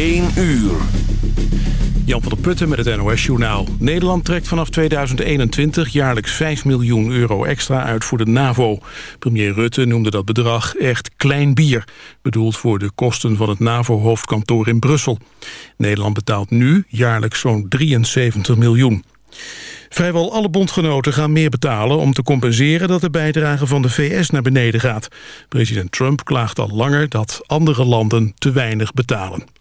1 uur. Jan van der Putten met het NOS-journaal. Nederland trekt vanaf 2021 jaarlijks 5 miljoen euro extra uit voor de NAVO. Premier Rutte noemde dat bedrag echt klein bier. Bedoeld voor de kosten van het NAVO-hoofdkantoor in Brussel. Nederland betaalt nu jaarlijks zo'n 73 miljoen. Vrijwel alle bondgenoten gaan meer betalen om te compenseren dat de bijdrage van de VS naar beneden gaat. President Trump klaagt al langer dat andere landen te weinig betalen.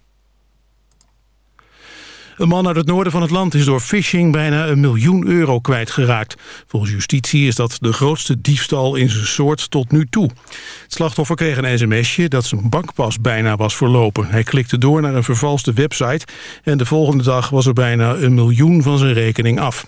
Een man uit het noorden van het land is door phishing bijna een miljoen euro kwijtgeraakt. Volgens justitie is dat de grootste diefstal in zijn soort tot nu toe. Het slachtoffer kreeg een sms'je dat zijn bankpas bijna was verlopen. Hij klikte door naar een vervalste website en de volgende dag was er bijna een miljoen van zijn rekening af.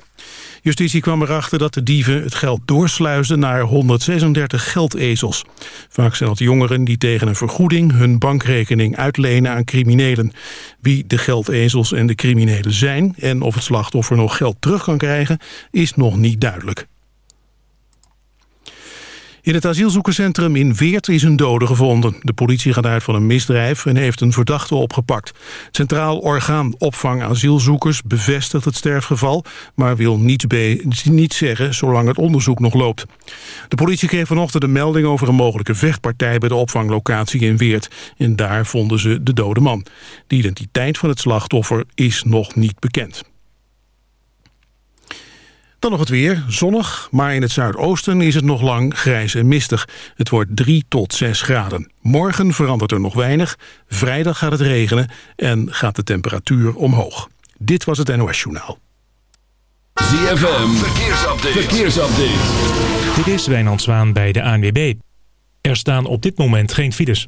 Justitie kwam erachter dat de dieven het geld doorsluisden naar 136 geldezels. Vaak zijn dat jongeren die tegen een vergoeding hun bankrekening uitlenen aan criminelen. Wie de geldezels en de criminelen zijn en of het slachtoffer nog geld terug kan krijgen is nog niet duidelijk. In het asielzoekerscentrum in Weert is een dode gevonden. De politie gaat uit van een misdrijf en heeft een verdachte opgepakt. Centraal Orgaan Opvang Asielzoekers bevestigt het sterfgeval... maar wil niets zeggen zolang het onderzoek nog loopt. De politie kreeg vanochtend een melding over een mogelijke vechtpartij... bij de opvanglocatie in Weert. En daar vonden ze de dode man. De identiteit van het slachtoffer is nog niet bekend. Dan nog het weer. Zonnig, maar in het zuidoosten is het nog lang grijs en mistig. Het wordt 3 tot 6 graden. Morgen verandert er nog weinig. Vrijdag gaat het regenen en gaat de temperatuur omhoog. Dit was het NOS Journaal. ZFM, verkeersupdate. verkeersupdate. Dit is Wijnand Zwaan bij de ANWB. Er staan op dit moment geen files.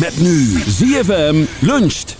Met nu ZFM luncht.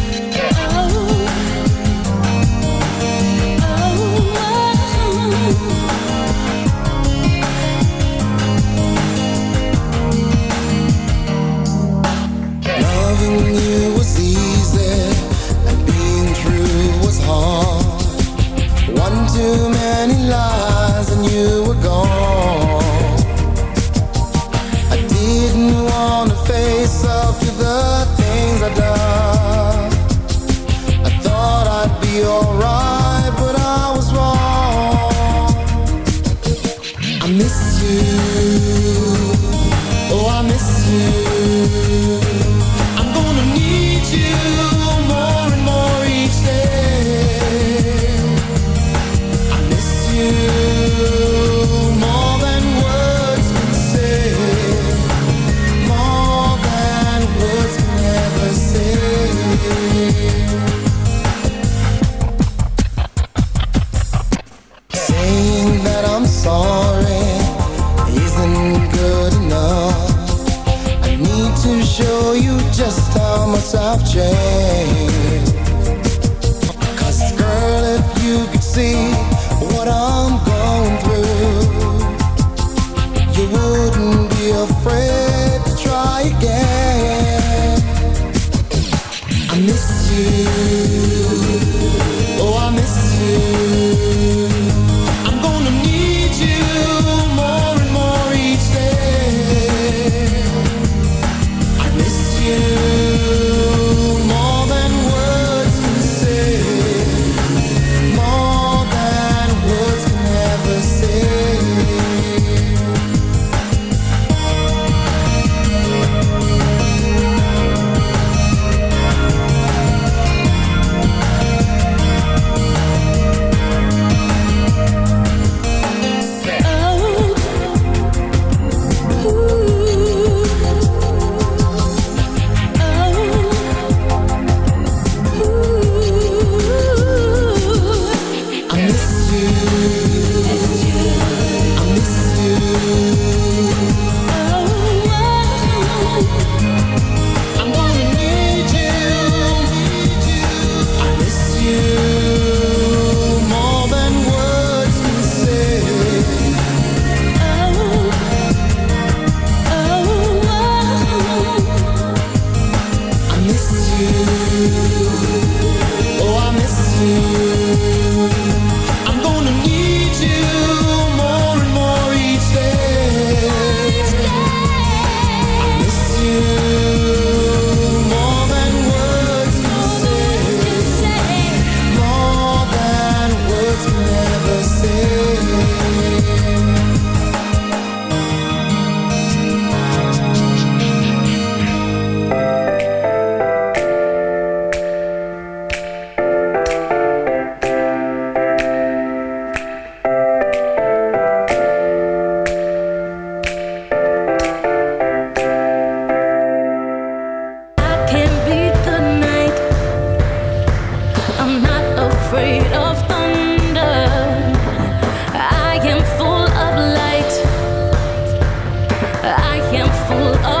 I'm full of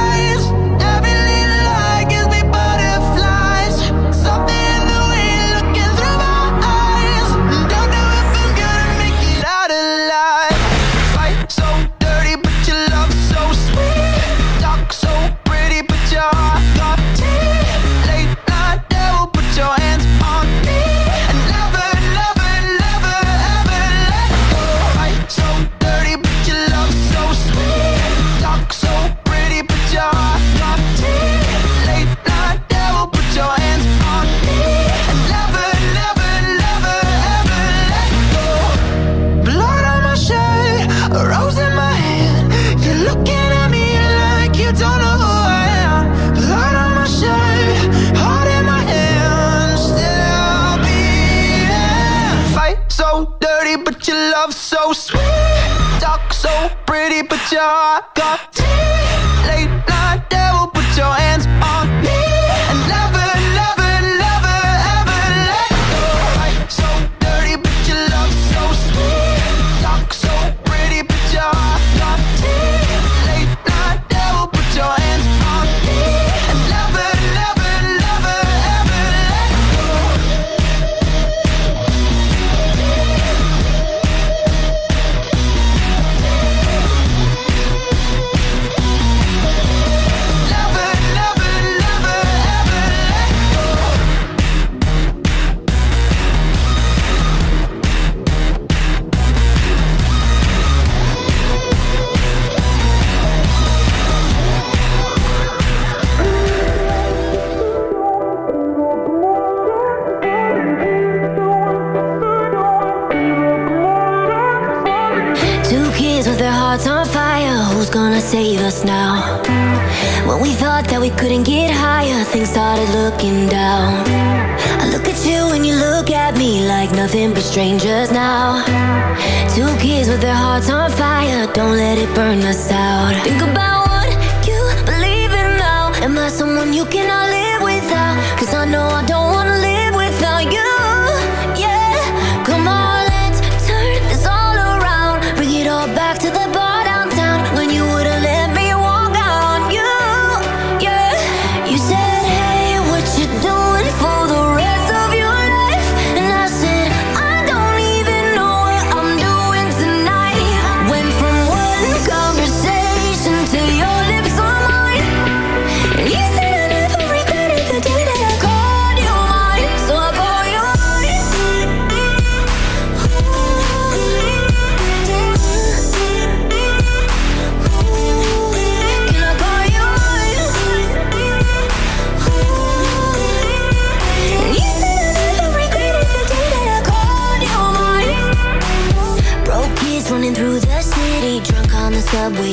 pretty, but you're got.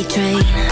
Train.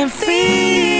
can't feel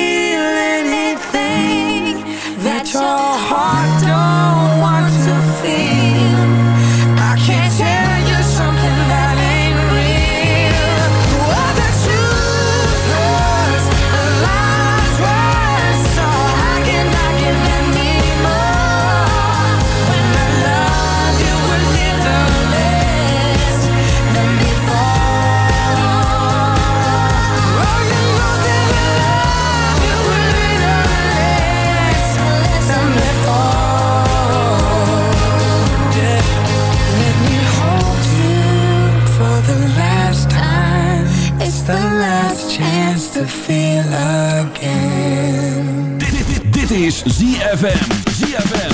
feel again. Dit, dit, dit is ZFM. ZFM.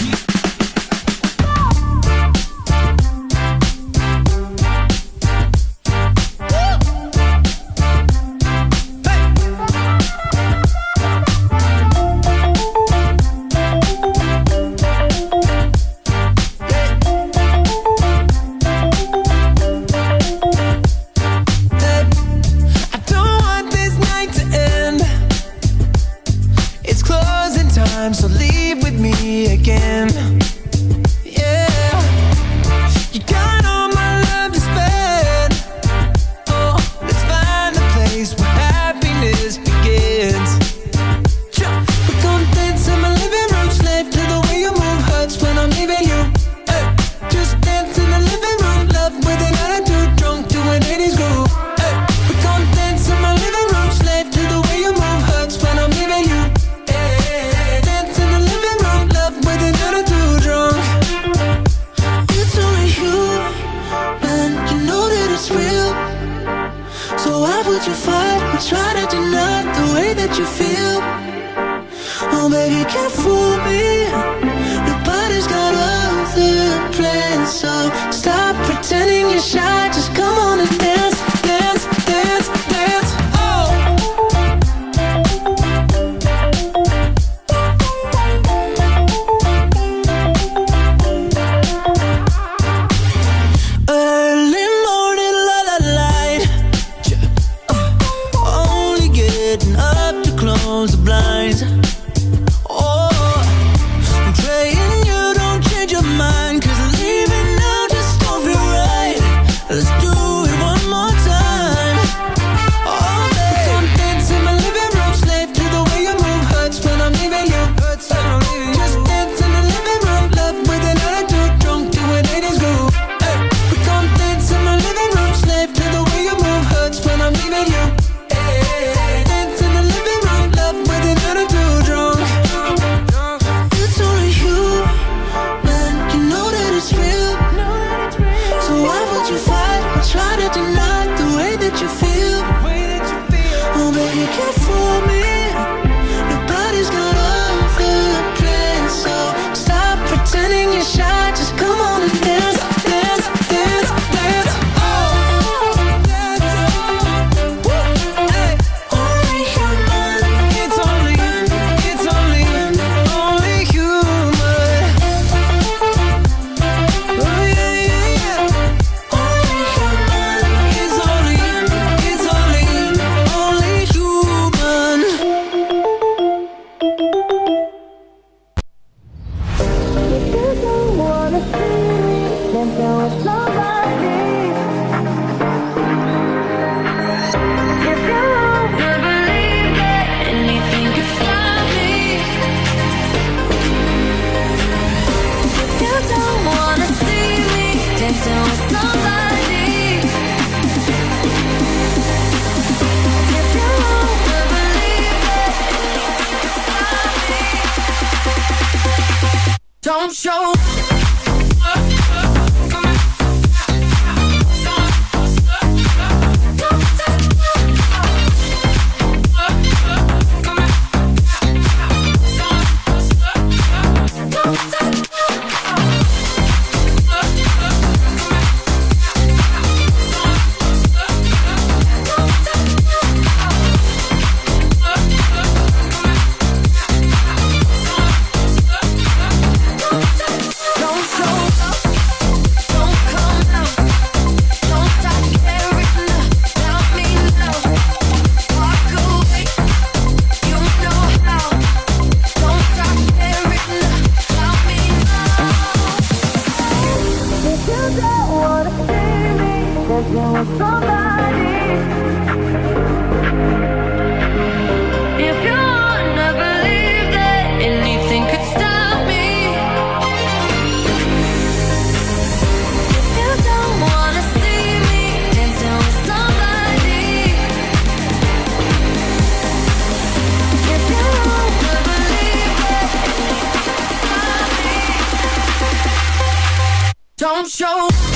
Don't show.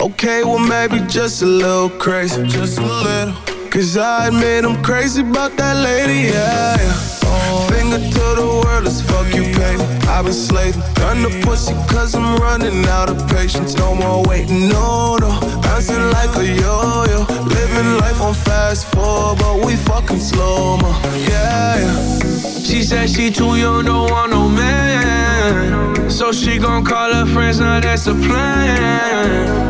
Okay, well maybe just a little crazy. Just a little. Cause I admit I'm crazy about that lady, yeah. yeah. Finger to the world, as fuck you pay. I've been slaving, done the pussy cause I'm running out of patience. No more waiting, no, no. Bouncing like a yo-yo. Living life on fast forward, but we fucking slow-mo. Yeah, yeah. She said she too young, don't want no man. So she gon' call her friends, now that's a plan.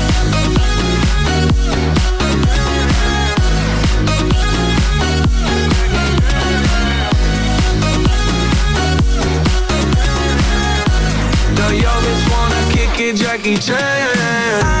Jackie Chan.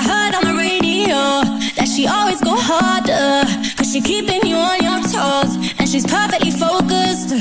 I heard on the radio that she always go harder. Cause she keeping you on your toes. And she's perfectly focused.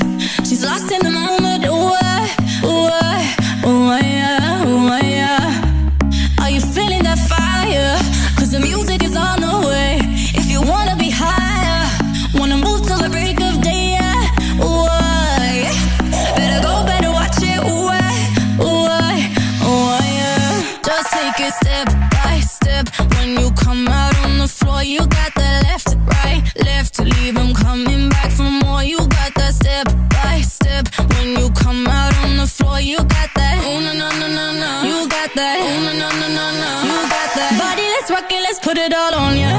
rock it, let's put it all on ya.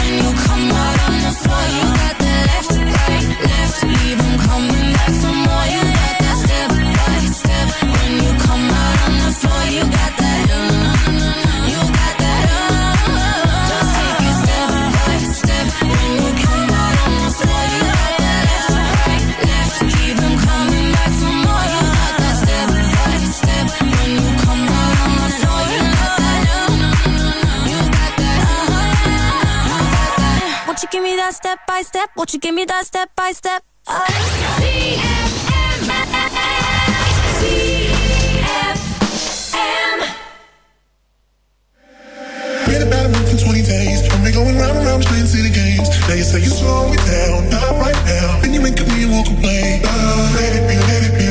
give me that step by step? Won't you give me that step by step? Uh. Been about a month and 20 days. I've been going round and round playing city games. Now you say you slow it down, not right now. Then you make a me walk away. Uh, let it be, let it be.